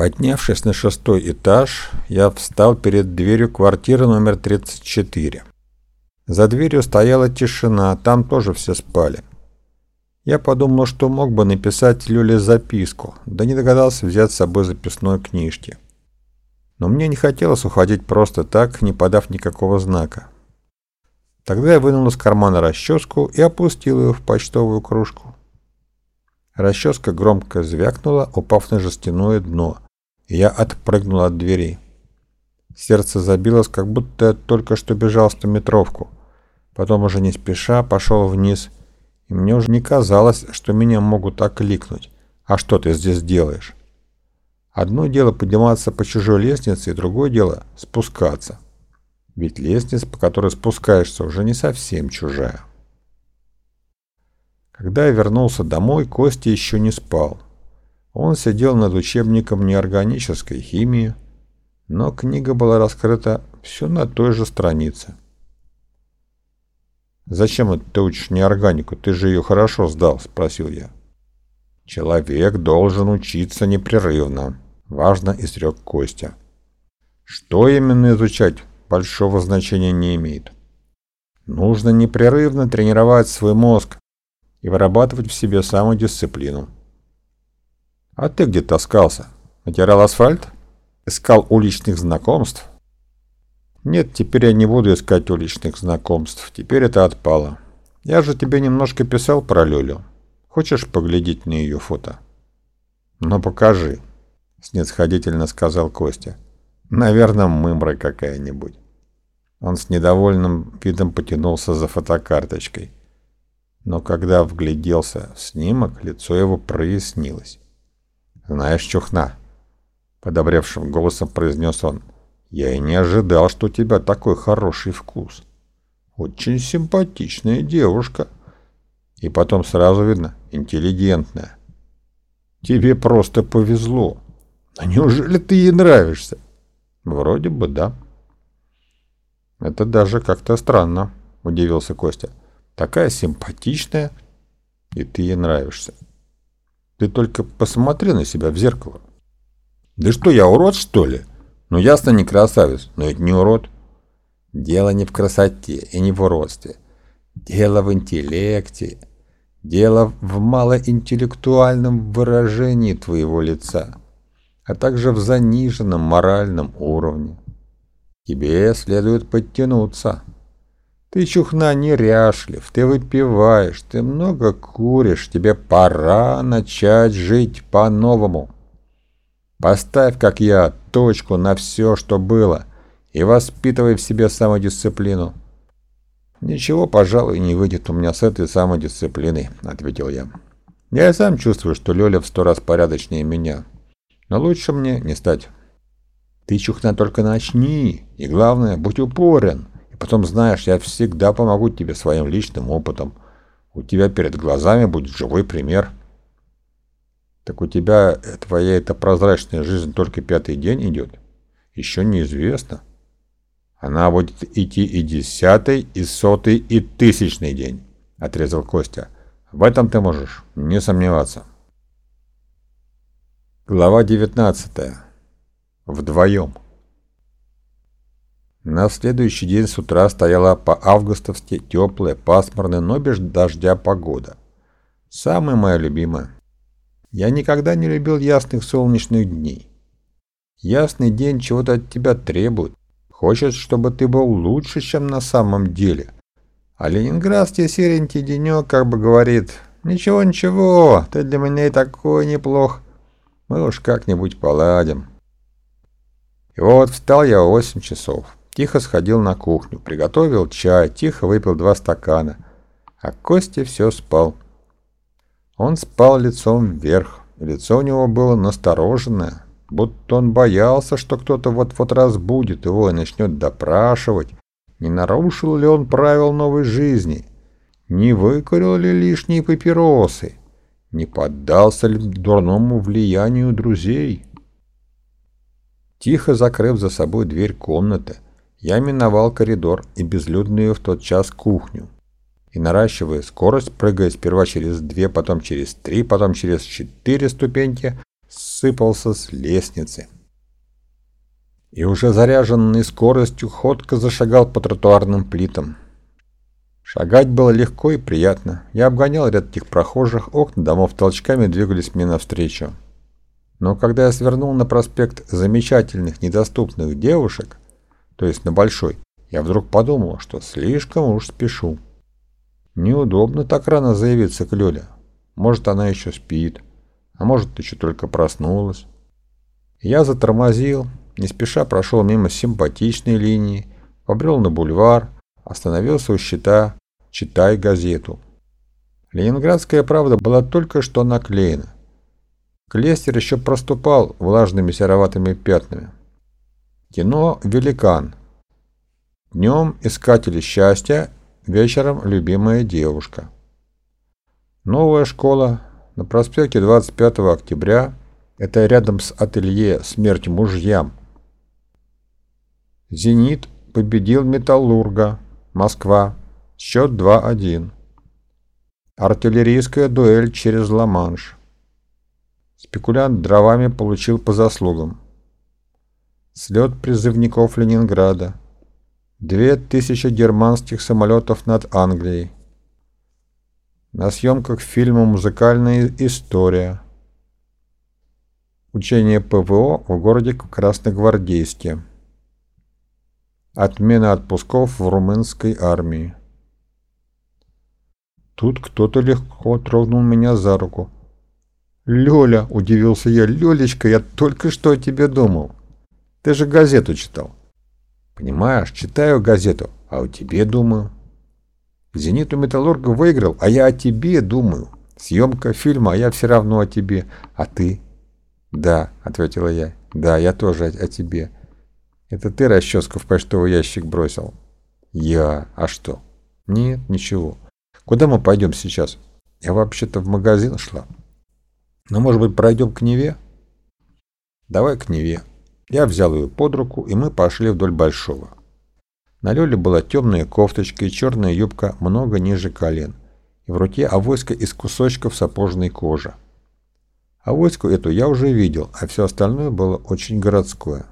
Поднявшись на шестой этаж, я встал перед дверью квартиры номер 34. За дверью стояла тишина, там тоже все спали. Я подумал, что мог бы написать Люле записку, да не догадался взять с собой записной книжки. Но мне не хотелось уходить просто так, не подав никакого знака. Тогда я вынул из кармана расческу и опустил ее в почтовую кружку. Расческа громко звякнула, упав на жестяное дно, я отпрыгнул от двери. Сердце забилось, как будто я только что бежал стометровку. Потом уже не спеша пошел вниз, и мне уже не казалось, что меня могут окликнуть. «А что ты здесь делаешь?» Одно дело подниматься по чужой лестнице, и другое дело спускаться. Ведь лестница, по которой спускаешься, уже не совсем чужая. Когда я вернулся домой, Костя еще не спал. Он сидел над учебником неорганической химии, но книга была раскрыта все на той же странице. «Зачем ты учишь неорганику? Ты же ее хорошо сдал», — спросил я. «Человек должен учиться непрерывно», — важно изрек Костя. «Что именно изучать, большого значения не имеет. Нужно непрерывно тренировать свой мозг и вырабатывать в себе самодисциплину. А ты где таскался? Натирал асфальт? Искал уличных знакомств? Нет, теперь я не буду искать уличных знакомств. Теперь это отпало. Я же тебе немножко писал про Лёлю. Хочешь поглядеть на ее фото? Ну покажи, снисходительно сказал Костя. Наверное, мымра какая-нибудь. Он с недовольным видом потянулся за фотокарточкой. Но когда вгляделся в снимок, лицо его прояснилось. «Знаешь, Чухна», — подобревшим голосом произнес он, — «я и не ожидал, что у тебя такой хороший вкус. Очень симпатичная девушка. И потом сразу видно, интеллигентная. Тебе просто повезло. А неужели ты ей нравишься?» «Вроде бы да». «Это даже как-то странно», — удивился Костя. «Такая симпатичная, и ты ей нравишься». Ты только посмотри на себя в зеркало. Да что, я урод, что ли? Ну, ясно, не красавец, но ведь не урод. Дело не в красоте и не в уродстве. Дело в интеллекте. Дело в малоинтеллектуальном выражении твоего лица, а также в заниженном моральном уровне. Тебе следует подтянуться. Ты, чухна, неряшлив, ты выпиваешь, ты много куришь, тебе пора начать жить по-новому. Поставь, как я, точку на все, что было, и воспитывай в себе самодисциплину. «Ничего, пожалуй, не выйдет у меня с этой самодисциплиной», — ответил я. «Я и сам чувствую, что Лёля в сто раз порядочнее меня. Но лучше мне не стать». «Ты, чухна, только начни, и главное, будь упорен. Потом, знаешь, я всегда помогу тебе своим личным опытом. У тебя перед глазами будет живой пример. Так у тебя твоя эта прозрачная жизнь только пятый день идет? Еще неизвестно. Она будет идти и десятый, и сотый, и тысячный день, отрезал Костя. В этом ты можешь не сомневаться. Глава 19. Вдвоем. На следующий день с утра стояла по-августовски теплая, пасмурная, но без дождя погода. Самая моя любимая. Я никогда не любил ясных солнечных дней. Ясный день чего-то от тебя требует. Хочет, чтобы ты был лучше, чем на самом деле. А ленинградский серенький денек как бы говорит, «Ничего-ничего, ты для меня и такой неплох. Мы уж как-нибудь поладим». И вот встал я в 8 часов. Тихо сходил на кухню, приготовил чай, тихо выпил два стакана. А Костя все спал. Он спал лицом вверх, лицо у него было настороженное, будто он боялся, что кто-то вот-вот разбудит его и начнет допрашивать, не нарушил ли он правил новой жизни, не выкурил ли лишние папиросы, не поддался ли дурному влиянию друзей. Тихо закрыв за собой дверь комнаты, я миновал коридор и безлюдную в тот час кухню. И наращивая скорость, прыгая сперва через две, потом через три, потом через четыре ступеньки, сыпался с лестницы. И уже заряженный скоростью ходко зашагал по тротуарным плитам. Шагать было легко и приятно. Я обгонял ряд этих прохожих, окна домов толчками двигались мне навстречу. Но когда я свернул на проспект замечательных недоступных девушек, то есть на Большой, я вдруг подумал, что слишком уж спешу. Неудобно так рано заявиться к Лёле. Может, она еще спит, а может, еще только проснулась. Я затормозил, не спеша прошел мимо симпатичной линии, побрел на бульвар, остановился у щита «Читай газету». Ленинградская правда была только что наклеена. Клестер еще проступал влажными сероватыми пятнами. Кино «Великан». Днем искатели счастья, вечером любимая девушка. Новая школа на проспекте 25 октября, это рядом с ателье «Смерть мужьям». «Зенит» победил «Металлурга», Москва, счет 2-1. Артиллерийская дуэль через Ла-Манш. Спекулянт дровами получил по заслугам. Слет призывников Ленинграда. Две тысячи германских самолетов над Англией. На съемках фильма «Музыкальная история». Учение ПВО в городе Красногвардейске. Отмена отпусков в румынской армии. Тут кто-то легко тронул меня за руку. «Лёля!» – удивился я. «Лёлечка, я только что о тебе думал. Ты же газету читал». «Понимаешь, читаю газету, а о тебе думаю». «Зениту Металлурга выиграл, а я о тебе думаю. Съемка фильма, а я все равно о тебе. А ты?» «Да», — ответила я. «Да, я тоже о, о тебе. Это ты расческу в почтовый ящик бросил?» «Я? А что?» «Нет, ничего. Куда мы пойдем сейчас?» «Я вообще-то в магазин шла». Но, ну, может быть, пройдем к Неве? Давай к Неве. Я взял ее под руку, и мы пошли вдоль Большого. На Лёле была темная кофточка и черная юбка много ниже колен, и в руке авоська из кусочков сапожной кожи. Авоську эту я уже видел, а все остальное было очень городское.